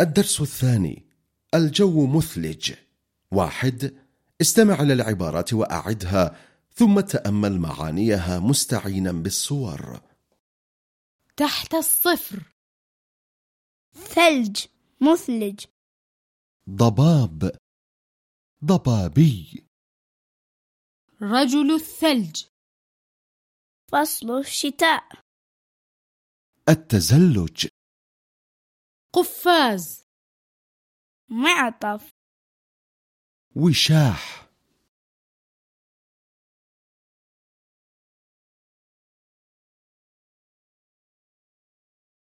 الدرس الثاني الجو مثلج. واحد استمع إلى العبارات وأعدها ثم تأمل معانيها مستعينا بالصور. تحت الصفر. ثلج مثلج. ضباب ضبابي. رجل الثلج. فصل الشتاء. التزلج. قفاز. معطف. وشاح.